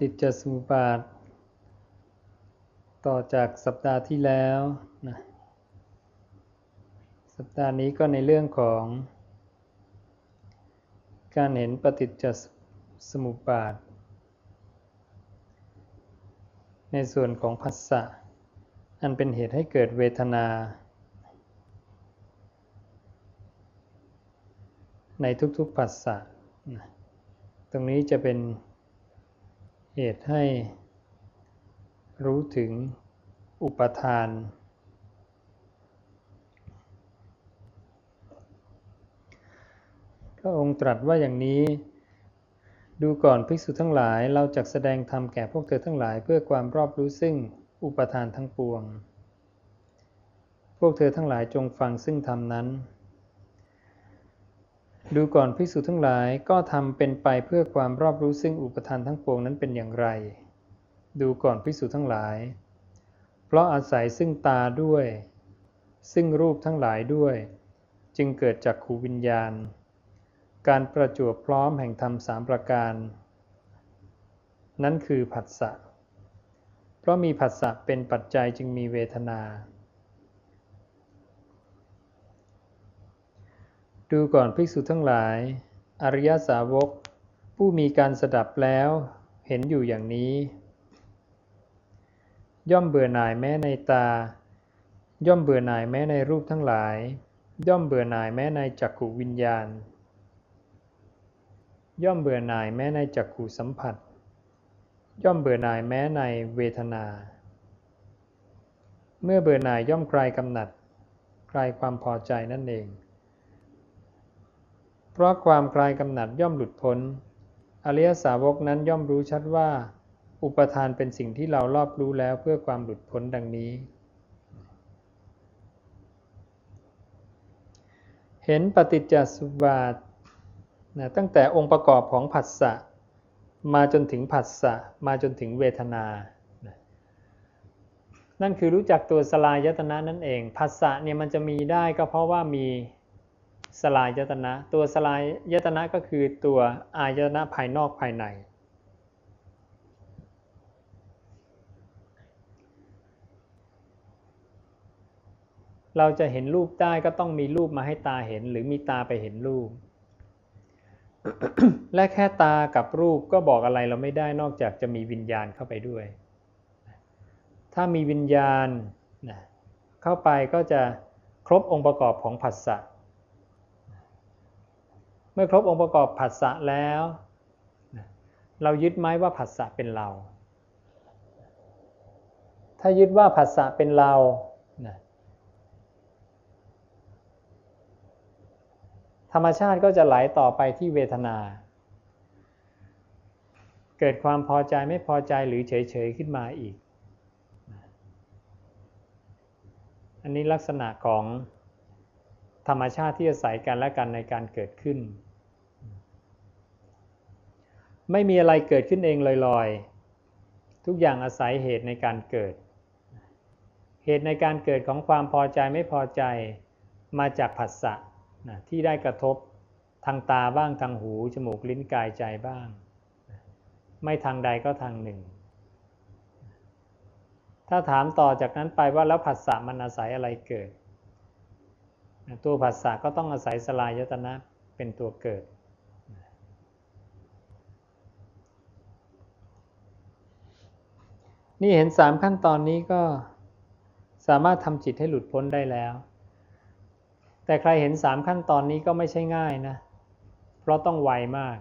ฏิจจสมุปบาท ต่อจากสัปดาห์ที่แล้วนะสัปดาห์นี้ก็ในเรื่องของ การเห็นปฏิจจสมุปบาท ในส่วนของภัสสะอันเป็นเหตุให้เกิดเวทนา ในทุกๆภัสสะตรงนี้จะเป็น เหตุให้ รู้ถึงอุปทาน พระองค์ตรัสว่าอย่างนี้ ดูก่อนภิกษุทั้งหลายเราจะแสดงธรรมแก่พวกเธอทั้งหลายเพื่อความรอบรู้ซึ่งอุปทานทั้งปวง พวกเธอทั้งหลายจงฟังซึ่งธรรมนั้น ดูก่อนภิกษุทั้งหลายก็ทำเป็นไปเพื่อความรอบรู้ซึ่งอุปทานทั้งปวงนั้นเป็นอย่างไร ดูก่อนภิกษุทั้งหลาย เพราะอาศัยซึ่งตาด้วย ซึ่งรูปทั้งหลายด้วย จึงเกิดจากขูวิญญาณ การประจวบพร้อมแห่งธรรมสามประการ นั้นคือผัสสะเพราะมีผัสสะเป็นปัจจัยจึงมีเวทนา ดูก่อนภิกษุทั้งหลาย อริยสาวก ผู้มีการสดับแล้ว เห็นอยู่อย่างนี้ ย่อมเบื่อหน่ายแม้ในตา ย่อมเบื่อหน่ายแม้ในรูปทั้งหลาย ย่อมเบื่อหน่ายแม้ในจักขุวิญญาณ ย่อมเบื่อหน่ายแม้ในจักขุสัมผัส ย่อมเบื่อหน่ายแม้ในเวทนา เมื่อเบื่อหน่ายย่อมคลายกำหนัดคลายความพอใจนั่นเอง ราะความคลายกำหนัดย่อมหลุดพ้น อริยสาวกนั้นย่อมรู้ชัดว่า อุปทานเป็นสิ่งที่เรารอบรู้แล้วเพื่อความหลุดพ้นดังนี้ เห็นปฏิจจสุบาทนะตั้งแต่องค์ประกอบของผัสสะมาจนถึงผัสสะมาจนถึงเวทนานั่นคือรู้จักตัวสลายตนะนั่นเองผัสสะเนี่ยมันจะมีได้ก็เพราะว่ามี สลายยตนะ ตัวสลายยตนะก็คือตัวอายตนะภายนอกภายใน เราจะเห็นรูปได้ก็ต้องมีรูปมาให้ตาเห็นหรือมีตาไปเห็นรูป และแค่ตากับรูปก็บอกอะไรเราไม่ได้นอกจากจะมีวิญญาณเข้าไปด้วย ถ้ามีวิญญาณเข้าไปก็จะครบองค์ประกอบของผัสสะ มื่อครบองค์ประกอบผัสสะแล้ว เรายึดไหมว่าผัสสะเป็นเรา ถ้ายึดว่าผัสสะเป็นเราธรรมชาติก็จะไหลต่อไปที่เวทนา เกิดความพอใจไม่พอใจหรือเฉยๆขึ้นมาอีก อันนี้ลักษณะของธรรมชาติที่อาศัยกันและกันในการเกิดขึ้น ไม่มีอะไรเกิดขึ้นเองลอยๆ ทุกอย่างอาศัยเหตุในการเกิด เหตุในการเกิดของความพอใจไม่พอใจมาจากผัสสะนะที่ได้กระทบทางตาบ้างทางหู จมูกลิ้นกายใจบ้าง ไม่ทางใดก็ทางหนึ่ง ถ้าถามต่อจากนั้นไปว่าแล้วผัสสะมันอาศัยอะไรเกิด ตัวผัสสะก็ต้องอาศัยสลายยตนะเป็นตัวเกิด นี่เห็นสามขั้นตอนนี้ก็สามารถทำจิตให้หลุดพ้นได้แล้ว แต่ใครเห็นสามขั้นตอนนี้ก็ไม่ใช่ง่ายนะ เพราะต้องไวมาก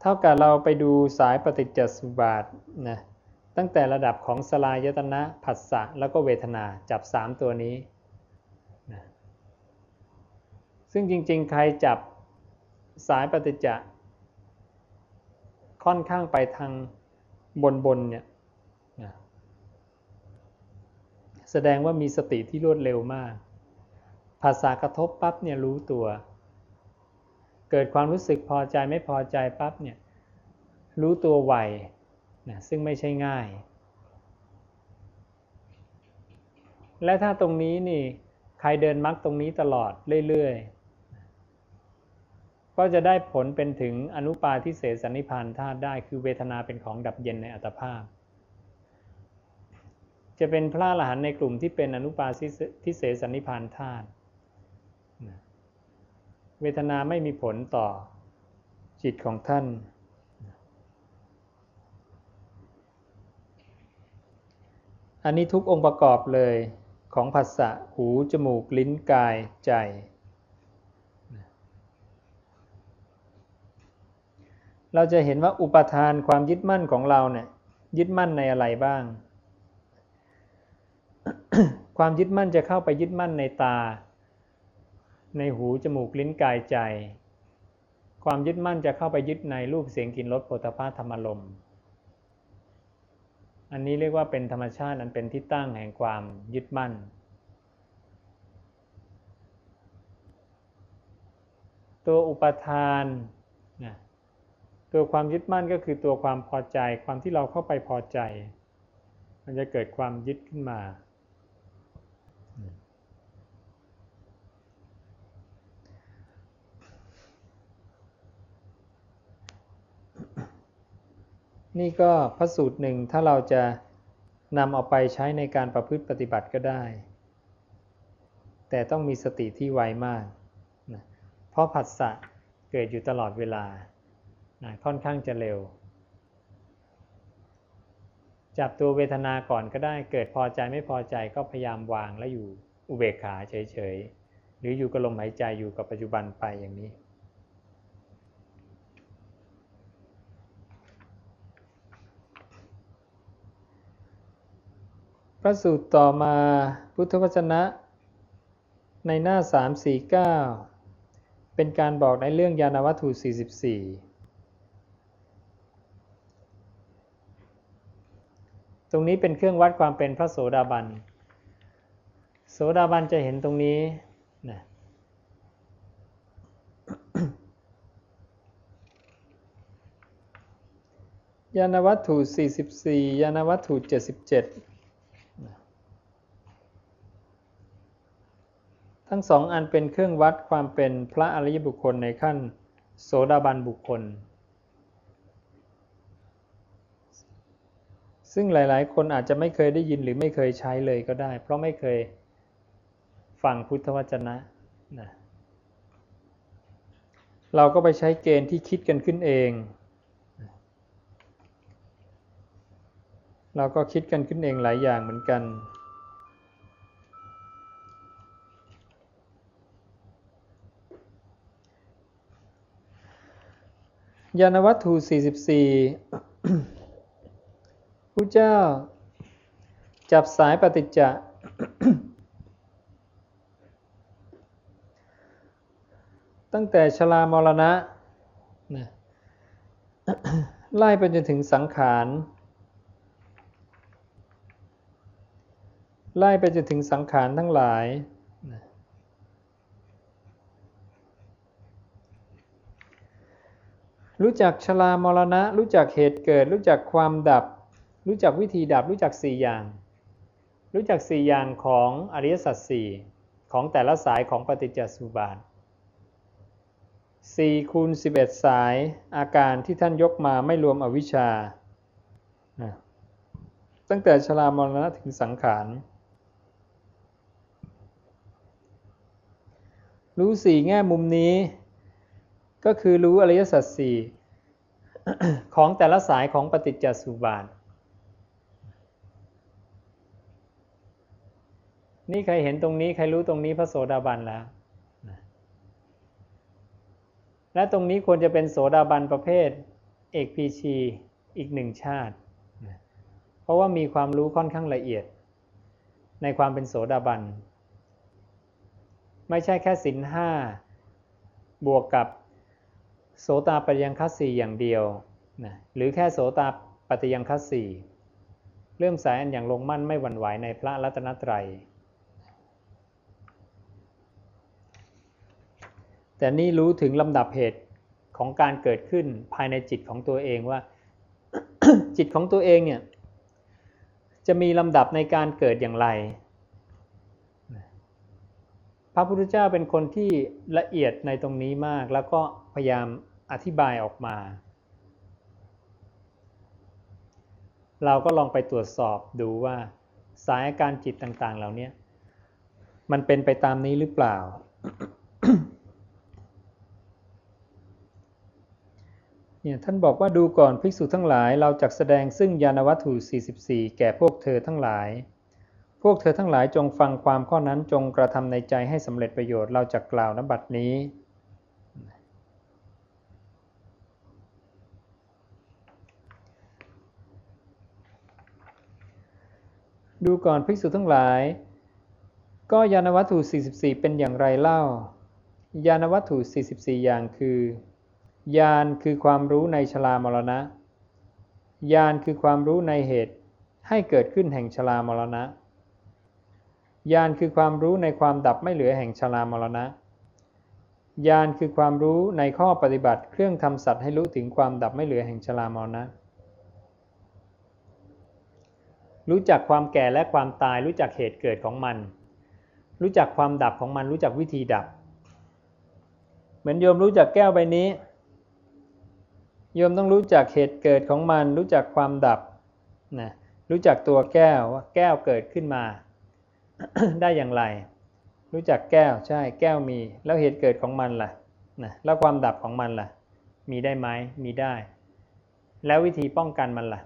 เท่ากับเราไปดูสายปฏิจจสุบาทนะตั้งแต่ระดับของสลายยตนะผัสสะแล้วก็เวทนาจับสามตัวนี้ซึ่งจริงๆ ใครจับสายปฏิจจะค่อนข้างไปทางบนๆเนี่ย แสดงว่ามีสติที่รวดเร็วมาก ภาษากระทบปั๊บเนี่ยรู้ตัว เกิดความรู้สึกพอใจไม่พอใจปั๊บเนี่ยรู้ตัวไวนะซึ่งไม่ใช่ง่าย และถ้าตรงนี้นี่ใครเดินมักตรงนี้ตลอดเรื่อยๆ ก็จะได้ผลเป็นถึงอนุปาทิเสสนิพานธาตุได้คือเวทนาเป็นของดับเย็นในอัตภาพ จะเป็นพระอรหันต์ในกลุ่มที่เป็นอนุปาทิเสสนิพานธาตุเวทนาไม่มีผลต่อจิตของท่าน อันนี้ทุกองค์ประกอบเลยของภาษะหู จมูก ลิ้นกายใจ เราจะเห็นว่าอุปทานความยึดมั่นของเราเนี่ยยึดมั่นในอะไรบ้าง ความยึดมั่นจะเข้าไปยึดมั่นในตา ในหูจมูกลิ้นกายใจ ความยึดมั่นจะเข้าไปยึดในรูปเสียงกลิ่นรสโผฏฐัพพะธรรมลมอันนี้เรียกว่าเป็นธรรมชาติอันเป็นที่ตั้งแห่งความยึดมั่น ตัวอุปทานนะตัวความยึดมั่นก็คือตัวความพอใจ ความที่เราเข้าไปพอใจ มันจะเกิดความยึดขึ้นมา นี่ก็พระสูตรหนึ่งถ้าเราจะนำเอาไปใช้ในการประพฤติปฏิบัติก็ได้ แต่ต้องมีสติที่ไวมากนะเพราะผัสสะเกิดอยู่ตลอดเวลานะค่อนข้างจะเร็ว จับตัวเวทนาก่อนก็ได้ เกิดพอใจไม่พอใจก็พยายามวางแล้วอยู่อุเบกขาเฉยๆ หรืออยู่กับลมหายใจอยู่กับปัจจุบันไปอย่างนี้ ระสูตรต่อมาพุทธวจนะ ในหน้า 349 เป็นการบอกในเรื่องยานวัตถุ 44 ตรงนี้เป็นเครื่องวัดความเป็นพระโสดาบัน โสดาบันจะเห็นตรงนี้นะยานวัตถุ 44 ยานวัตถุ 77 ทั้งสองอันเป็นเครื่องวัดความเป็นพระอริยบุคคลในขั้น โสดาบันบุคคล ซึ่งหลาย ๆ คนอาจจะไม่เคยได้ยินหรือไม่เคยใช้เลยก็ได้ เพราะไม่เคยฟังพุทธวจนะนะเราก็ไปใช้เกณฑ์ที่คิดกันขึ้นเอง เราก็คิดกันขึ้นเองหลายอย่างเหมือนกัน ยานวัตถุ 44ผู้เจ้า จับสายปฏิจจะตั้งแต่ชลามรณะนะไล่ไปจนถึงสังขาร ไล่ไปจนถึงสังขารทั้งหลาย รู้จักชรามรณะ รู้จักเหตุเกิด รู้จักความดับ รู้จักวิธีดับ รู้จักสี่อย่าง รู้จักสี่อย่างของอริยสัจสี่ของแต่ละสายของปฏิจจสุบาทสี่คูณสิบเอ็ดสายอาการที่ท่านยกมาไม่รวมอวิชชา ตั้งแต่ชรามรณะถึงสังขาร รู้สี่แง่มุมนี้ ก็คือรู้อริยสัจสี่ของแต่ละสายของปฏิจจสุบาท นี่ใครเห็นตรงนี้ใครรู้ตรงนี้พระโสดาบันแล้ว และตรงนี้ควรจะเป็นโสดาบันประเภท เอกพีชีอีกหนึ่งชาติ เพราะว่ามีความรู้ค่อนข้างละเอียด ในความเป็นโสดาบัน ไม่ใช่แค่สินห้าบวกกับ โสตาปฏิยังคัสสีอย่างเดียวนะหรือแค่โสตาปฏิยังคัสสีเริ่มสายอันอย่างลงมั่นไม่หวั่นไหวในพระรัตนตรัย แต่นี่รู้ถึงลำดับเหตุของการเกิดขึ้นภายในจิตของตัวเองว่า จิตของตัวเองเนี่ยจะมีลำดับในการเกิดอย่างไร พระพุทธเจ้าเป็นคนที่ละเอียดในตรงนี้มาก แล้วก็พยายาม อธิบายออกมา เราก็ลองไปตรวจสอบดูว่าสายอาการจิตต่าง ๆ เหล่านี้มันเป็นไปตามนี้หรือเปล่า เนี่ยท่านบอกว่าดูก่อนภิกษุทั้งหลาย เราจักแสดงซึ่งยานวัตถุ 44 แก่พวกเธอทั้งหลาย พวกเธอทั้งหลายจงฟังความข้อนั้นจงกระทำในใจให้สำเร็จประโยชน์เราจะกล่าวนบัดนี้ ดูก่อนภิกษุทั้งหลาย ก็ยานวัตถุ 44 เป็นอย่างไรเล่า ยานวัตถุ 44 อย่างคือญาณคือความรู้ในชรามรณะญาณคือความรู้ในเหตุให้เกิดขึ้นแห่งชรามรณะญาณคือความรู้ในความดับไม่เหลือแห่งชรามรณะญาณคือความรู้ในข้อปฏิบัติเครื่องทำสัตว์ให้รู้ถึงความดับไม่เหลือแห่งชรามรณะ รู้จักความแก่และความตาย รู้จักเหตุเกิดของมัน รู้จักความดับของมัน รู้จักวิธีดับ เหมือนโยมรู้จักแก้วใบนี้ โยมต้องรู้จักเหตุเกิดของมัน รู้จักความดับนะรู้จักตัวแก้วว่าแก้วเกิดขึ้นมา ได้อย่างไร รู้จักแก้วใช่แก้วมี แล้วเหตุเกิดของมันล่ะนะแล้วความดับของมันล่ะ มีได้ไหมมีได้ แล้ววิธีป้องกันมันล่ะ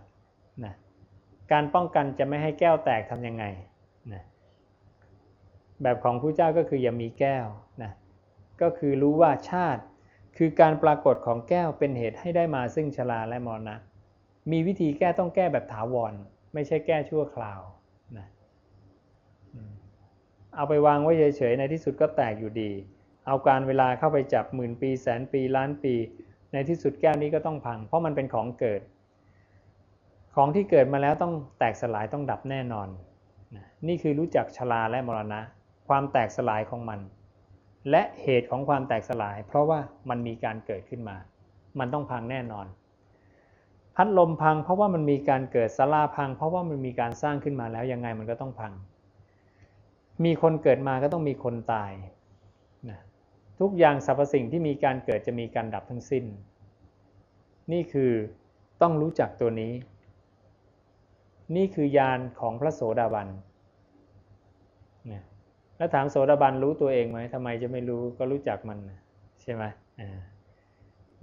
การป้องกันจะไม่ให้แก้วแตกทำยังไงนะแบบของผู้เจ้าก็คืออย่ามีแก้วนะก็คือรู้ว่าชาติคือการปรากฏของแก้วเป็นเหตุให้ได้มาซึ่งชราและมรณะ มีวิธีแก้ต้องแก้แบบถาวร ไม่ใช่แก้ชั่วคราวนะเอาไปวางไว้เฉยๆในที่สุดก็แตกอยู่ดี เอาการเวลาเข้าไปจับหมื่นปีแสนปีล้านปี ในที่สุดแก้วนี้ก็ต้องพัง เพราะมันเป็นของเกิด ของที่เกิดมาแล้วต้องแตกสลายต้องดับแน่นอน นี่คือรู้จักชราและมรณะ ความแตกสลายของมัน และเหตุของความแตกสลาย เพราะว่ามันมีการเกิดขึ้นมา มันต้องพังแน่นอน พัดลมพังเพราะว่ามันมีการเกิดสลาพัง เพราะว่ามันมีการสร้างขึ้นมาแล้วยังไงมันก็ต้องพัง มีคนเกิดมาก็ต้องมีคนตายนะทุกอย่างสรรพสิ่งที่มีการเกิดจะมีการดับทั้งสิ้น นี่คือต้องรู้จักตัวนี้ นี่คือยานของพระโสดาบันนะแล้วถามโสดาบันรู้ตัวเองไหมทำไมจะไม่รู้ก็รู้จักมันใช่ไหม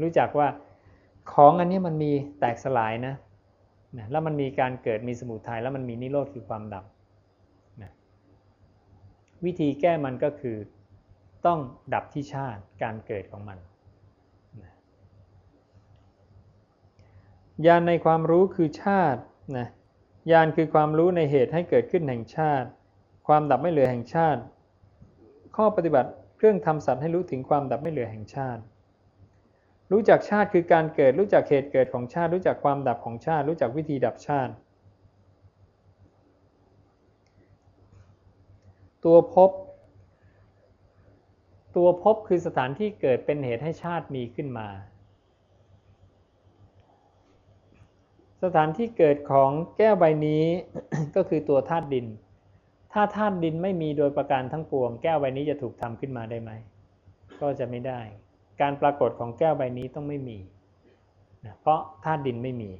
รู้จักว่าของอันนี้มันมีแตกสลายนะนะแล้วมันมีการเกิดมีสมุทัยแล้วมันมีนิโรธคือความดับนะวิธีแก้มันก็คือต้องดับที่ชาติการเกิดของมันนะญาณในความรู้คือชาตินะ ญาณคือความรู้ในเหตุให้เกิดขึ้นแห่งชาติ ความดับไม่เหลือแห่งชาติ ข้อปฏิบัติเครื่องทำสัตว์ให้รู้ถึงความดับไม่เหลือแห่งชาติ รู้จักชาติคือการเกิด รู้จักเหตุเกิดของชาติ รู้จักความดับของชาติ รู้จักวิธีดับชาติ ตัวพบ ตัวพบคือสถานที่เกิดเป็นเหตุให้ชาติมีขึ้นมา สถานที่เกิดของแก้วใบนี้ ก็คือตัวธาตุดิน ถ้าธาตุดินไม่มีโดยประการทั้งปวง แก้วใบนี้จะถูกทำขึ้นมาได้ไหม ก็จะไม่ได้ การปรากฏของแก้วใบนี้ต้องไม่มี เพราะธาตุดินไม่มี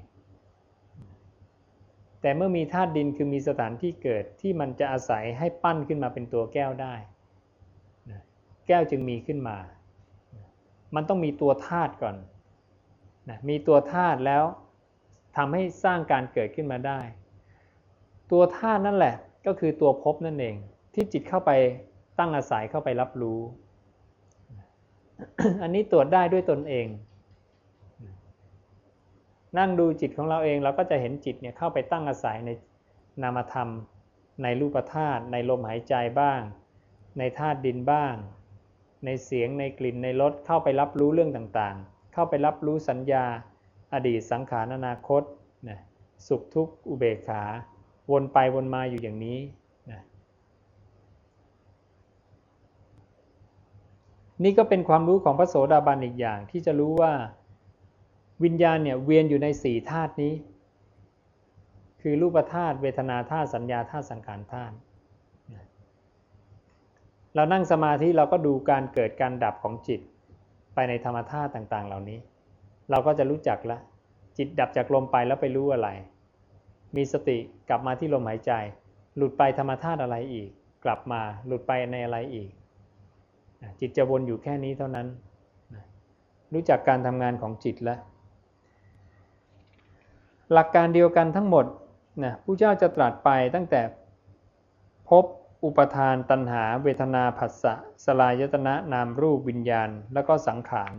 แต่เมื่อมีธาตุดินคือมีสถานที่เกิดที่มันจะอาศัยให้ปั้นขึ้นมาเป็นตัวแก้วได้ แก้วจึงมีขึ้นมา มันต้องมีตัวธาตุก่อน มีตัวธาตุแล้ว ทำให้สร้างการเกิดขึ้นมาได้ ตัวธาตุนั่นแหละก็คือตัวพบนั่นเอง ที่จิตเข้าไปตั้งอาศัยเข้าไปรับรู้ อันนี้ตรวจได้ด้วยตนเอง นั่งดูจิตของเราเองเราก็จะเห็นจิตเนี่ยเข้าไปตั้งอาศัยในนามธรรม ในรูปธาตุในลมหายใจบ้าง ในธาตุดินบ้าง ในเสียงในกลิ่นในรสเข้าไปรับรู้เรื่องต่างๆ เข้าไปรับรู้สัญญา อดีตสังขารอนาคตนะสุขทุกข์อุเบกขา วนไปวนมาอยู่อย่างนี้นะนี่ก็เป็นความรู้ของพระโสดาบันอีกอย่างที่จะรู้ว่าวิญญาณเนี่ยเวียนอยู่ในสี่ธาตุนี้ คือรูปธาตุเวทนาธาตุสัญญาธาตุสังขารธาตุเรานั่งสมาธิเราก็ดูการเกิดการดับของจิตไปในธรรมธาตุต่าง ๆ เหล่านี้ เราก็จะรู้จักละ จิตดับจากลมไปแล้วไปรู้อะไร มีสติกลับมาที่ลมหายใจ หลุดไปธรรมธาตุอะไรอีก กลับมาหลุดไปในอะไรอีก จิตจะวนอยู่แค่นี้เท่านั้น รู้จักการทำงานของจิตแล้วหลักการเดียวกันทั้งหมดนะผู้เจ้าจะตรัสไปตั้งแต่พบอุปทานตัณหา เวทนาผัสสะสลายตนะนามรูปวิญญาณ แล้วก็สังขาร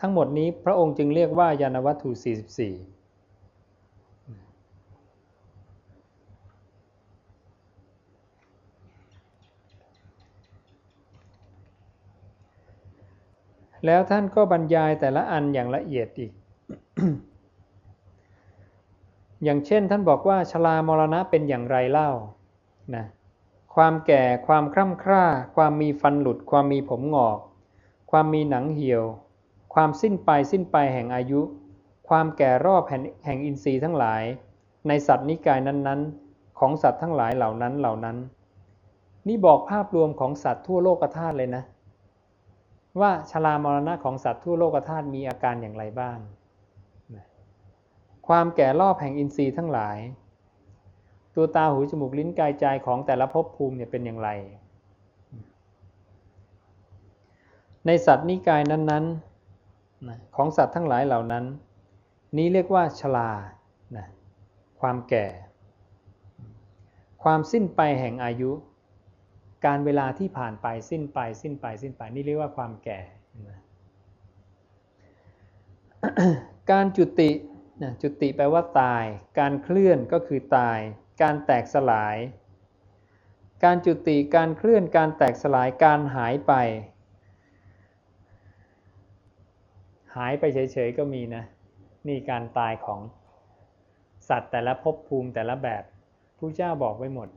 ทั้งหมดนี้พระองค์จึงเรียกว่ายานวัตถุ 44 แล้วท่านก็บรรยายแต่ละอันอย่างละเอียดอีก อย่างเช่นท่านบอกว่าชรามรณะเป็นอย่างไรเล่านะความแก่ ความคร่ำคร่า ความมีฟันหลุด ความมีผมหงอก ความมีหนังเหี่ยว ความสิ้นไปสิ้นไปแห่งอายุ ความแก่รอบแห่งอินทรีย์ทั้งหลาย ในสัตว์นิกายนั้นๆ ของสัตว์ทั้งหลายเหล่านั้นเหล่านั้น นี่บอกภาพรวมของสัตว์ทั่วโลกธาตุเลยนะ ว่าชรามรณะของสัตว์ทั่วโลกธาตุมีอาการอย่างไรบ้าง ความแก่รอบแห่งอินทรีย์ทั้งหลาย ตัวตาหูจมูกลิ้นกายใจของแต่ละภพภูมิเนี่ยเป็นอย่างไร ในสัตว์นิกายนั้นๆ ของสัตว์ทั้งหลายเหล่านั้น นี้เรียกว่าชลานะความแก่ ความสิ้นไปแห่งอายุ การเวลาที่ผ่านไปสิ้นไป สิ้นไปสิ้นไปนี่เรียกว่าความแก่การจุตินะจุติแปลว่าตาย การเคลื่อนก็คือตาย การแตกสลาย การจุติ การเคลื่อน การแตกสลาย การหายไป หายไปเฉยๆก็มีนะ นี่การตายของสัตว์แต่ละภพภูมิแต่ละแบบผู้เจ้าบอกไว้หมด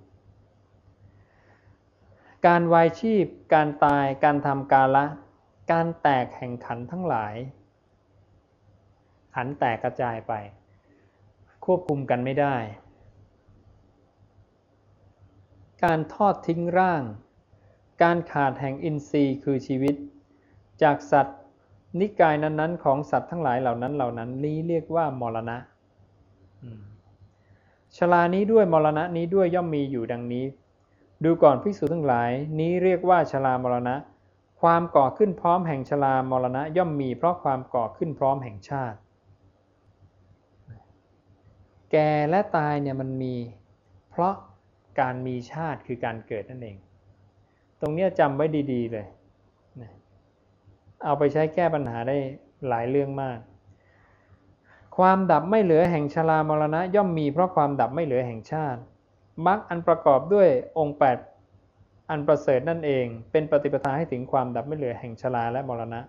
การวายชีพ การตาย การทำกาละ การแตกแห่งขันทั้งหลาย ขันแตกกระจายไป ควบคุมกันไม่ได้ การทอดทิ้งร่าง การขาดแห่งอินทรีย์คือชีวิต จากสัตว์ นิกายนั้น ๆ ของสัตว์ทั้งหลายเหล่านั้นเหล่านั้นนี้เรียกว่ามรณะชลานี้ด้วยมรณะนี้ด้วยย่อมมีอยู่ดังนี้ ดูก่อนพิสูจทั้งหลาย นี้เรียกว่าชลามรณะ ความก่อขึ้นพร้อมแห่งชลามรณะย่อมมี เพราะความก่อขึ้นพร้อมแห่งชาติ แก่และตายเนี่ยมันมี เพราะการมีชาติคือการเกิดนั่นเอง ตรงนี้จำไว้ดี ๆ เลย เอาไปใช้แก้ปัญหาได้หลายเรื่องมาก ความดับไม่เหลือแห่งชรามรณะย่อมมีเพราะความดับไม่เหลือแห่งชาติมรรคอันประกอบด้วยองค์ 8 อันประเสริฐนั่นเอง เป็นปฏิปทาให้ถึงความดับไม่เหลือแห่งชราและมรณะ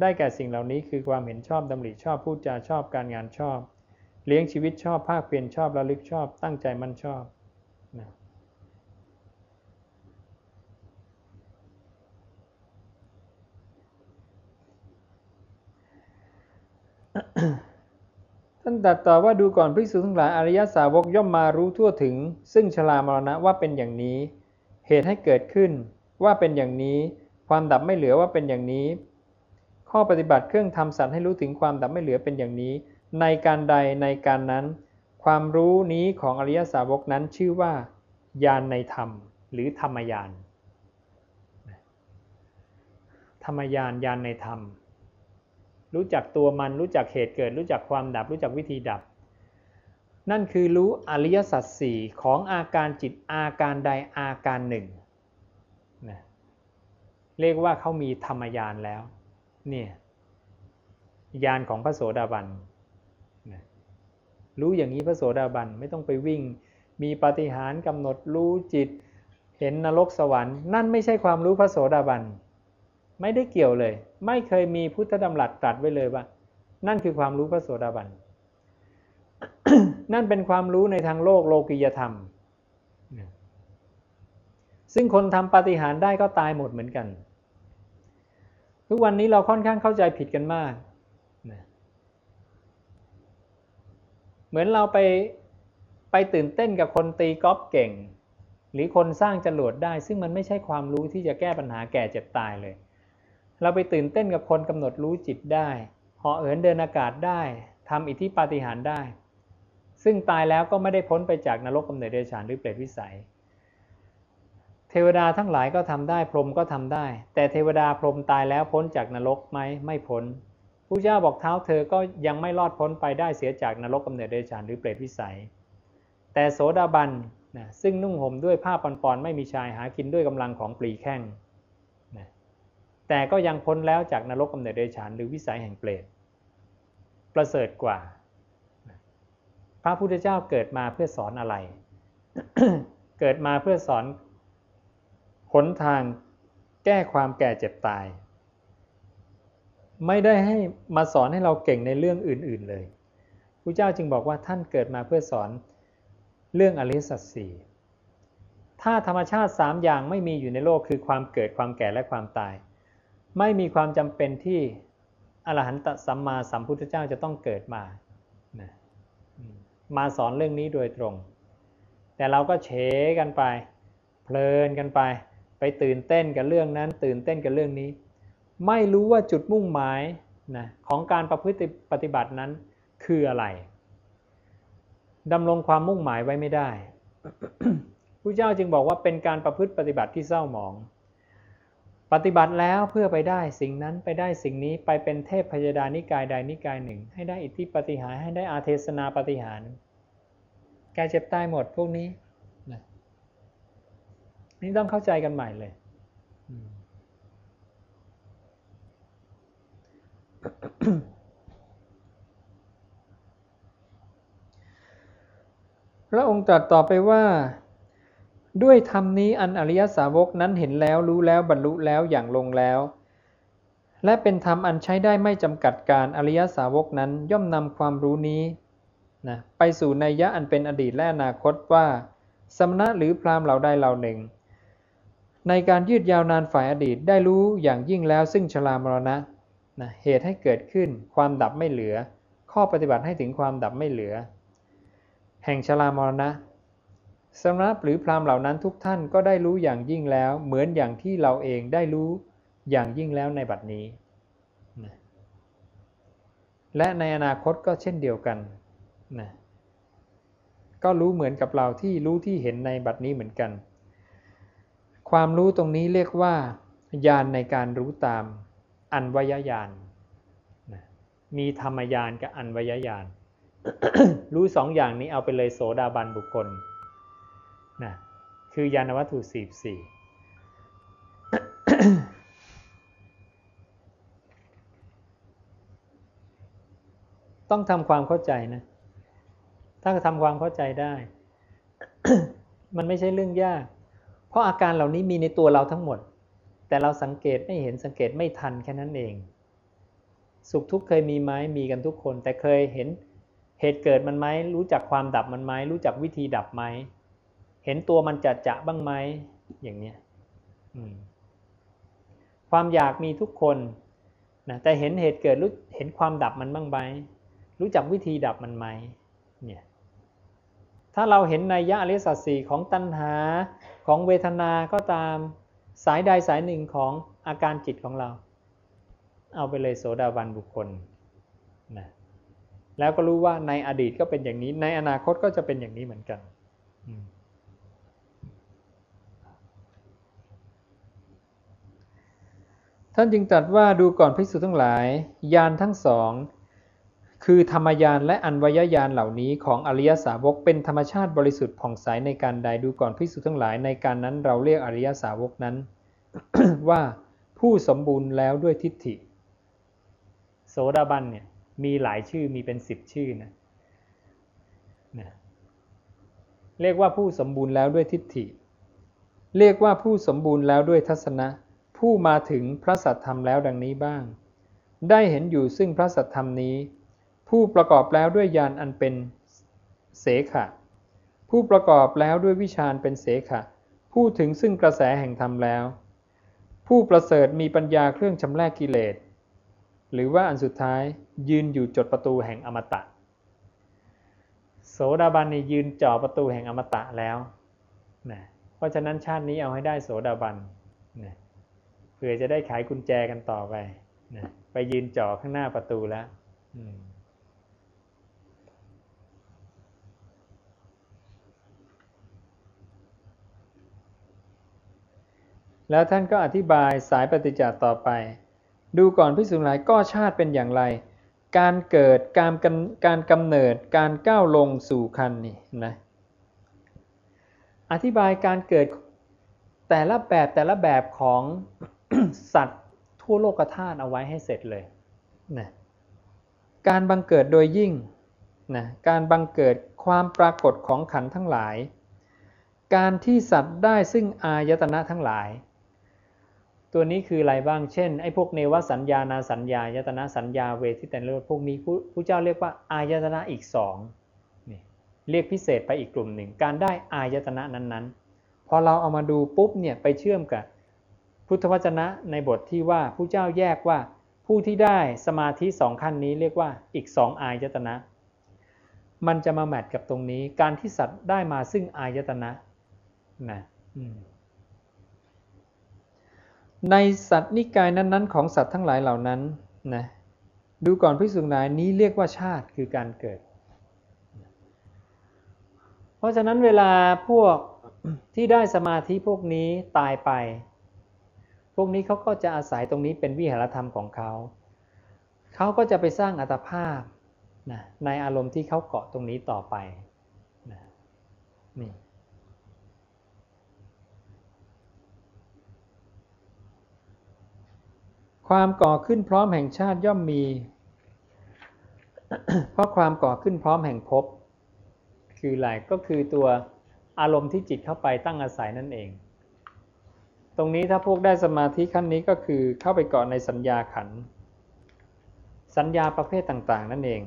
ได้แก่สิ่งเหล่านี้คือความเห็นชอบดำริชอบพูดจาชอบการงานชอบ เลี้ยงชีวิตชอบภาคเพียรชอบระลึกชอบ ตั้งใจมั่นชอบนะ ท่านตัดต่อว่าดูก่อนภิกษุทั้งหลายอริยสาวกย่อมมารู้ทั่วถึง ซึ่งชรามรณะว่าเป็นอย่างนี้ เหตุให้เกิดขึ้นว่าเป็นอย่างนี้ ความดับไม่เหลือว่าเป็นอย่างนี้ ข้อปฏิบัติเครื่องทำสัตว์ให้รู้ถึงความดับไม่เหลือเป็นอย่างนี้ ในการใดในการนั้น ความรู้นี้ของอริยสาวกนั้นชื่อว่า ญาณในธรรม หรือธรรมญาณธรรมญาณญาณในธรรม รู้จักตัวมัน รู้จักเหตุเกิด รู้จักความดับ รู้จักวิธีดับ นั่นคือรู้อริยสัจสี่ของอาการจิตอาการใดอาการหนึ่งนะเรียกว่าเขามีธรรมญาณแล้วเนี่ยญาณของพระโสดาบันนะรู้อย่างนี้พระโสดาบันไม่ต้องไปวิ่ง มีปฏิหารกำหนดรู้จิต เห็นนรกสวรรค์ นั่นไม่ใช่ความรู้พระโสดาบัน ไม่ได้เกี่ยวเลย ไม่เคยมีพุทธดำรัสตรัสไว้เลยว่า นั่นคือความรู้พระโสดาบัน นั่นเป็นความรู้ในทางโลกโลกิยธรรม ซึ่งคนทำปฏิหารได้ก็ตายหมดเหมือนกัน ทุกวันนี้เราค่อนข้างเข้าใจผิดกันมาก เหมือนเราไปไปตื่นเต้นกับคนตีกอล์ฟเก่ง หรือคนสร้างจรวดได้ ซึ่งมันไม่ใช่ความรู้ที่จะแก้ปัญหาแก่เจ็บตายเลย เราไปตื่นเต้นกับคนกำหนดรู้จิตได้เหาะเอินเดินอากาศได้ทำอิทธิปาฏิหาริย์ได้ ซึ่งตายแล้วก็ไม่ได้พ้นไปจากนรกกำเนิดเดชานหรือเปรตวิสัย เทวดาทั้งหลายก็ทำได้ พรหมก็ทำได้ แต่เทวดาพรหมตายแล้วพ้นจากนรกไหมไม่พ้นผู้เจ้าบอกเท้าเธอก็ยังไม่รอดพ้นไปได้เสียจากนรกกำเนิดเดชานหรือเปรตวิสัย แต่โสดาบันนะซึ่งนุ่งห่มด้วยผ้าปอนปอนไม่มีชายหากินด้วยกำลังของปลีแข้ง แต่ก็ยังพ้นแล้วจากนรกกำเนิดเดชานหรือวิสัยแห่งเปรตประเสริฐกว่า พระพุทธเจ้าเกิดมาเพื่อสอนอะไร เกิดมาเพื่อสอนหนทางแก้ความแก่เจ็บตาย ไม่ได้ให้มาสอนให้เราเก่งในเรื่องอื่น ๆเลยพระเจ้าจึงบอกว่าท่านเกิดมาเพื่อสอนเรื่องอริสัตสีถ้าธรรมชาติสามอย่างไม่มีอยู่ในโลกคือความเกิดความแก่และความตาย ไม่มีความจำเป็นที่อรหันตสัมมาสัมพุทธเจ้าจะต้องเกิดมานะมาสอนเรื่องนี้โดยตรง แต่เราก็เฉกันไป เพลินกันไป ไปตื่นเต้นกับเรื่องนั้น ตื่นเต้นกับเรื่องนี้ ไม่รู้ว่าจุดมุ่งหมายนะของการประพฤติปฏิบัตินั้นคืออะไรดำรงความมุ่งหมายไว้ไม่ได้ผู้เจ้าจึงบอกว่าเป็นการประพฤติปฏิบัติที่เศร้าหมอง ปฏิบัติแล้วเพื่อไปได้สิ่งนั้นไปได้สิ่งนี้ไปเป็นเทพพยดานิกายใดนิกายหนึ่ง ให้ได้อิทธิปฏิหารให้ได้อาเทศนาปฏิหารแกเจ็บตายหมดพวกนี้นะนี่ต้องเข้าใจกันใหม่เลยพระองค์ตรัสต่อไปว่า ด้วยธรรมนี้อันอริยสาวกนั้นเห็นแล้วรู้แล้วบรรลุแล้วอย่างลงแล้ว และเป็นธรรมอันใช้ได้ไม่จำกัดการอริยสาวกนั้นย่อมนำความรู้นี้นะไปสู่นัยยะอันเป็นอดีตและอนาคตว่า สมณะหรือพราหมณ์เหล่าใดเหล่าหนึ่ง ในการยืดยาวนานฝ่ายอดีตได้รู้อย่างยิ่งแล้วซึ่งชรามรณะนะเหตุให้เกิดขึ้นความดับไม่เหลือ ข้อปฏิบัติให้ถึงความดับไม่เหลือ แห่งชรามรณะ สำนับหรือพราหมณ์เหล่านั้นทุกท่านก็ได้รู้อย่างยิ่งแล้ว เหมือนอย่างที่เราเองได้รู้อย่างยิ่งแล้วในบัดนี้ และในอนาคตก็เช่นเดียวกันนะก็รู้เหมือนกับเราที่รู้ที่เห็นในบัดนี้เหมือนกัน ความรู้ตรงนี้เรียกว่าญาณในการรู้ตามอันวยญาณนะมีธรรมญาณกับอันวยญาณรู้สองอย่างนี้เอาไปเลยโสดาบันบุคคล นะคือยานวัตถุสีสี่ต้องทำความเข้าใจนะ ถ้าทำความเข้าใจได้ มันไม่ใช่เรื่องยาก เพราะอาการเหล่านี้มีในตัวเราทั้งหมด แต่เราสังเกตไม่เห็นสังเกตไม่ทันแค่นั้นเอง สุขทุกข์เคยมีไหมมีกันทุกคน แต่เคยเห็นเหตุเกิดมันไหมรู้จักความดับมันไหมรู้จักวิธีดับไหม เห็นตัวมันจะจะบ้างไหมอย่างเนี้ยความอยากมีทุกคนนะแต่เห็นเหตุเกิดรู้เห็นความดับมันบ้างไหมรู้จักวิธีดับมันไหมเนี่ยถ้าเราเห็นในยะอริสัตสีของตัณหาของเวทนาก็ตามสายใดสายหนึ่งของอาการจิตของเรา เอาไปเลยโสดาบันบุคคลนะแล้วก็รู้ว่าในอดีตก็เป็นอย่างนี้ ในอนาคตก็จะเป็นอย่างนี้เหมือนกัน อืม ท่านจึงตรัสว่าดูก่อนภิกษุทั้งหลาย ยานทั้งสอง คือธรรมยานและอันวยญาณเหล่านี้ของอริยสาวกเป็นธรรมชาติบริสุทธิ์ผ่องใสในการใดดูก่อนภิกษุทั้งหลายในการนั้นเราเรียกอริยสาวกนั้น ว่าผู้สมบูรณ์แล้วด้วยทิฏฐิ โสดาบันเนี่ยมีหลายชื่อมีเป็นสิบชื่อนะนะเรียกว่าผู้สมบูรณ์แล้วด้วยทิฏฐิ เรียกว่าผู้สมบูรณ์แล้วด้วยทัศนะ ผู้มาถึงพระสัทธรรมแล้วดังนี้บ้าง ได้เห็นอยู่ซึ่งพระสัทธรรมนี้ ผู้ประกอบแล้วด้วยญาณอันเป็นเสขะ ผู้ประกอบแล้วด้วยวิชาญเป็นเสขะ ผู้ถึงซึ่งกระแสแห่งธรรมแล้ว ผู้ประเสริฐมีปัญญาเครื่องชำระกิเลส หรือว่าอันสุดท้ายยืนอยู่จดประตูแห่งอมตะ โสดาบันนี่ยืนจ่อประตูแห่งอมตะแล้วนะราะฉะนั้นชาตินี้เอาให้ได้โสดาบันนะ เผื่อจะได้ขายกุญแจกันต่อไปนะไปยืนจ่อข้างหน้าประตูแล้วแล้วท่านก็อธิบายสายปฏิจจ์ต่อไป ดูก่อนพิสุหลายก็ชาติเป็นอย่างไร การเกิดการการกำเนิดการก้าวลงสู่คันนี่นะอธิบายการเกิดแต่ละแบบแต่ละแบบของ สัตว์ทั่วโลกธาตุเอาไว้ให้เสร็จเลยนะการบังเกิดโดยยิ่งนะการบังเกิดความปรากฏของขันทั้งหลาย การที่สัตว์ได้ซึ่งอายตนะทั้งหลาย ตัวนี้คืออะไรบ้าง เช่นไอ้พวกเนวสัญญานาสัญญายตนะสัญญาเวทิตันเลพวกนี้ผู้เจ้าเรียกว่าอายตนะอีกสองเรียกพิเศษไปอีกกลุ่มหนึ่ง การได้อายตนะนั้นๆ พอเราเอามาดูปุ๊บเนี่ยไปเชื่อมกับ พุทธวจนะในบทที่ว่าผู้เจ้าแยกว่าผู้ที่ได้สมาธิสองขั้นนี้เรียกว่าอีกสองอายตนะ มันจะมาแมทกับตรงนี้การที่สัตว์ได้มาซึ่งอายตนะนะในสัตว์นิกายนั้นๆ ของสัตว์ทั้งหลายเหล่านั้นนะดูก่อนพิสุนายนี้เรียกว่าชาติคือการเกิด เพราะฉะนั้นเวลาพวกที่ได้สมาธิพวกนี้ตายไป พวกนี้เขาก็จะอาศัยตรงนี้เป็นวิหารธรรมของเขา เขาก็จะไปสร้างอัตภาพนะในอารมณ์ที่เขาเกาะตรงนี้ต่อไปนะนี่ความก่อขึ้นพร้อมแห่งชาติย่อมมี เพราะความก่อขึ้นพร้อมแห่งภพคืออะไรก็คือตัวอารมณ์ที่จิตเข้าไปตั้งอาศัยนั่นเอง ตรงนี้ถ้าพวกได้สมาธิขั้นนี้ก็คือเข้าไปเกาะในสัญญาขัน สัญญาประเภทต่างๆ นั่นเอง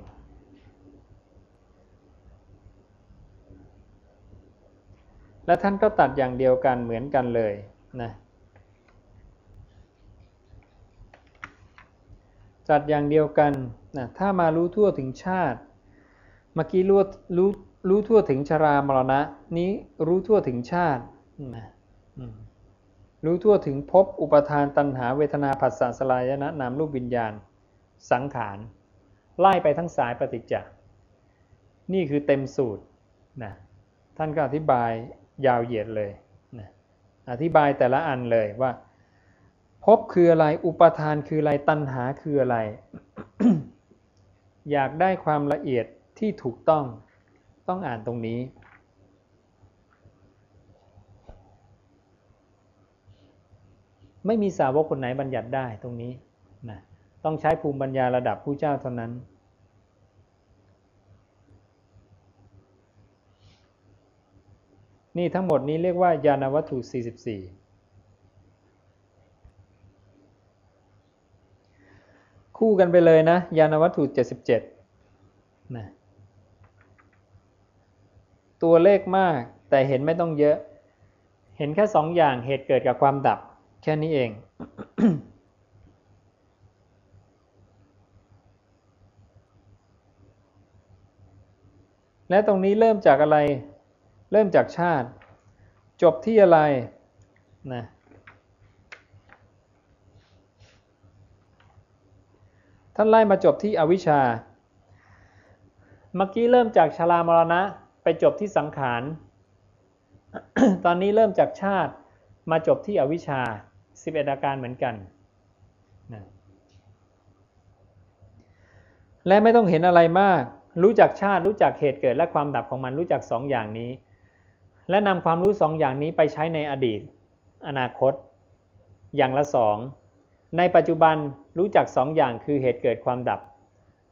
และท่านก็ตัดอย่างเดียวกันเหมือนกันเลยนะจัดอย่างเดียวกันนะถ้ามารู้ทั่วถึงชาติ เมื่อกี้รู้รู้รู้ทั่วถึงชรามรณะ นี้รู้ทั่วถึงชาตินะ รู้ทั่วถึงภพอุปทานตัณหาเวทนาผัสสะสลายนะนามรูปวิญญาณ สังขาร ไล่ไปทั้งสายปฏิจจ์นี่คือเต็มสูตรนะท่านก็อธิบายยาวเหยียดเลยนะอธิบายแต่ละอันเลยว่าภพคืออะไรอุปทานคืออะไรตัณหาคืออะไร อยากได้ความละเอียดที่ถูกต้องต้องอ่านตรงนี้ ไม่มีสาวกคนไหนบัญญัติได้ตรงนี้นะต้องใช้ภูมิปัญญาระดับผู้เจ้าเท่านั้น นี่ทั้งหมดนี้เรียกว่ายานวัตถุ 44 คู่กันไปเลยนะ ยานวัตถุ 77นะตัวเลขมากแต่เห็นไม่ต้องเยอะ เห็นแค่สองอย่างเหตุเกิดกับความดับ แค่นี้เอง และตรงนี้เริ่มจากอะไร เริ่มจากชาติ จบที่อะไรนะท่านไล่มาจบที่อวิชชา เมื่อกี้เริ่มจากชรามรณะไปจบที่สังขาร ตอนนี้เริ่มจากชาติมาจบที่อวิชชา 11 อาการเหมือนกันนะและไม่ต้องเห็นอะไรมาก รู้จักชาติ รู้จักเหตุเกิด และความดับของมัน รู้จักสองอย่างนี้ และนำความรู้สองอย่างนี้ไปใช้ในอดีต อนาคต อย่างละสองในปัจจุบันรู้จักสองอย่างคือเหตุเกิดความดับ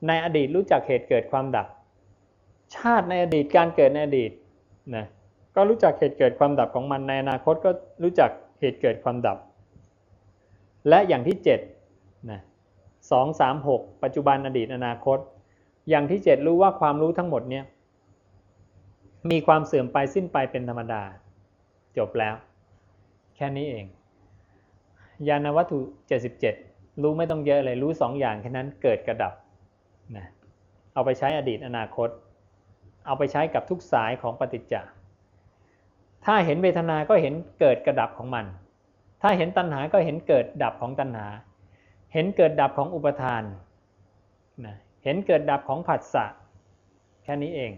ในอดีตรู้จักเหตุเกิดความดับ ชาติในอดีตการเกิดในอดีตนะก็รู้จักเหตุเกิดความดับของมันในอนาคตก็รู้จักเหตุเกิดความดับ และอย่างที่7นะสองสามหกปัจจุบันอดีตอนาคต อย่างที่ 7 รู้ว่าความรู้ทั้งหมดเนี้ยมีความเสื่อมไปสิ้นไปเป็นธรรมดา จบแล้ว แค่นี้เอง ยานวัตถุ 77 รู้ไม่ต้องเยอะเลย รู้สองอย่างแค่นั้นเกิดกระดับนะเอาไปใช้อดีตอนาคต เอาไปใช้กับทุกสายของปฏิจจ์ถ้าเห็นเวทนา ก็เห็นเกิดกระดับของมัน ถ้าเห็นตัณหาก็เห็นเกิดดับของตัณหา เห็นเกิดดับของอุปทานนะเห็นเกิดดับของผัสสะแค่นี้เอง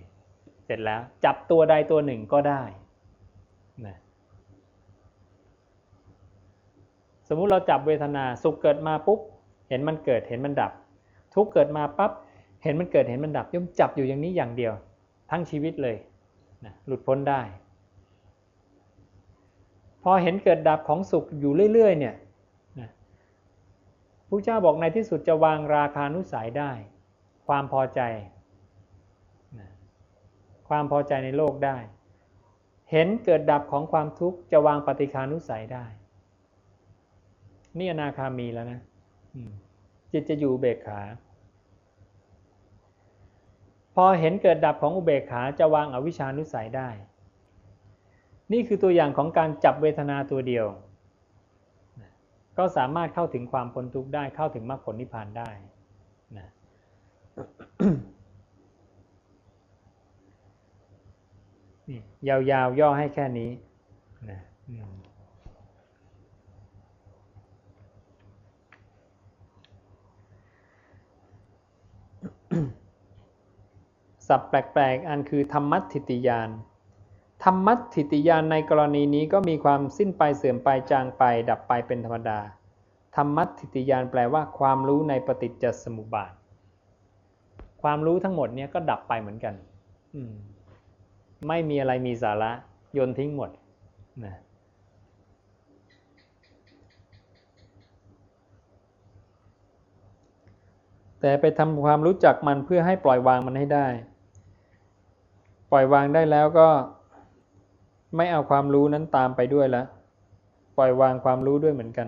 เสร็จแล้วจับตัวใดตัวหนึ่งก็ได้นะสมมุติเราจับเวทนาสุขเกิดมาปุ๊บเห็นมันเกิดเห็นมันดับ ทุกเกิดมาปั๊บเห็นมันเกิดเห็นมันดับย่อมจับอยู่อย่างนี้อย่างเดียว ทั้งชีวิตเลยนะหลุดพ้นได้ อเห็นเกิดดับของสุขอยู่เรื่อยๆเนี่ยนะพระเจ้าบอกในที่สุดจะวางราคานุสัยได้ ความพอใจ ความพอใจในโลกได้ เห็นเกิดดับของความทุกข์จะวางปฏิคานุสัยได้ นี่อนาคามีแล้วนะจิตจะอยู่เบกขา พอเห็นเกิดดับของอุเบกขาจะวางอวิชานุสัยได้ นี่คือตัวอย่างของการจับเวทนาตัวเดียว ก็สามารถเข้าถึงความพ้นทุกข์ได้เข้าถึงมรรคผลนิพพานได้นะนี่ยาวๆย่อให้แค่นี้นะสับแปลกๆ อันคือธรรมัติติยาน รรมัตถิติยานในกรณีนี้ก็มีความสิ้นไปเสื่อมไปจางไป ดับไปเป็นธรรมดา ธรรมัตถิติยานแปลว่าความรู้ในปฏิจจสมุปบาท ความรู้ทั้งหมดเนี้ยก็ดับไปเหมือนกันไม่มีอะไรมีสาระโยนทิ้งหมดนะแต่ไปทำความรู้จักมันเพื่อให้ปล่อยวางมันให้ได้ ปล่อยวางได้แล้วก็ ไม่เอาความรู้นั้นตามไปด้วยละ ปล่อยวางความรู้ด้วยเหมือนกัน